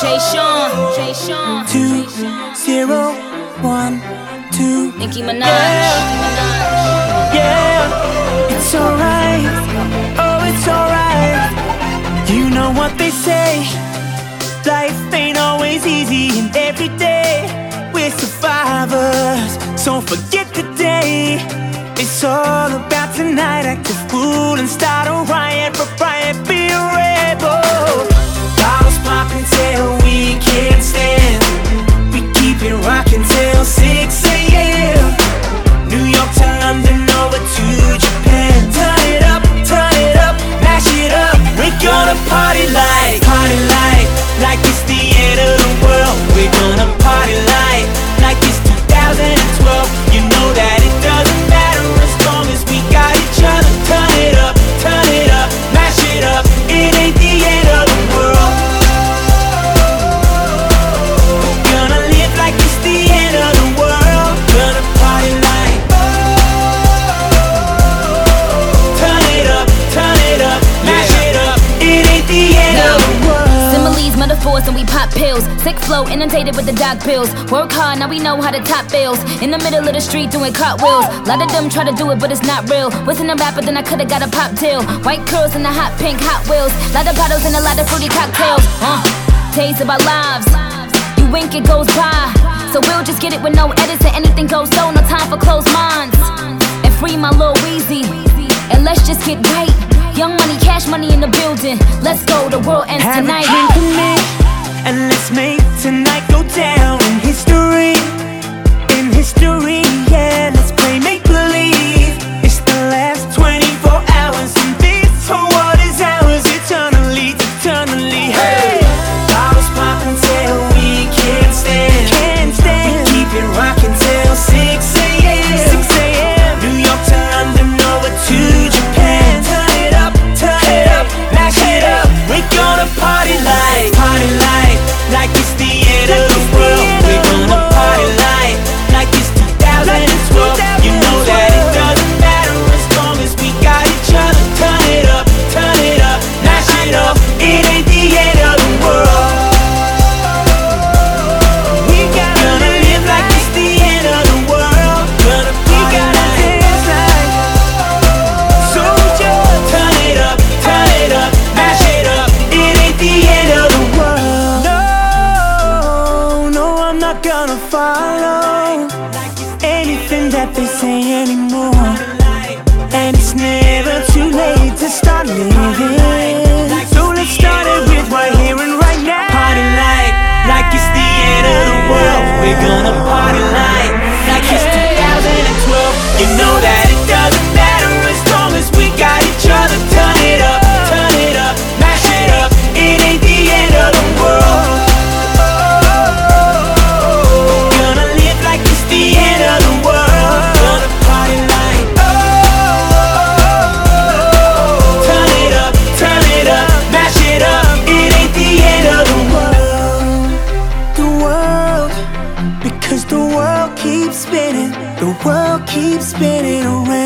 Jay Sean, Jay Sean, two, zero, one, two. Nicki Minaj. Yeah. Yeah, it's alright. Oh, it's alright. You know what they say. Life ain't always easy, and every day we're survivors. So forget today. It's all about tonight. Act a fool and start pop pills. Sick flow, inundated with the dog pills. Work hard, now we know how to top bills. In the middle of the street doing cartwheels. lot of them try to do it, but it's not real. Wasn't a rapper, then I could've got a pop deal. White curls and the hot pink Hot Wheels. Lot of bottles and a lot of fruity cocktails. Uh, taste of our lives. You wink, it goes by. So we'll just get it with no edits and anything goes so. No time for closed minds. And free my little Weezy. And let's just get right. Young money, cash money in the building. Let's go, the world ends Have tonight. We're gonna party like, party like, like gonna follow anything that they say anymore. And it's never too late to start living. So let's start it with right here and right now. Party like, like it's the end of the world. We're gonna party like, The world keeps spinning around.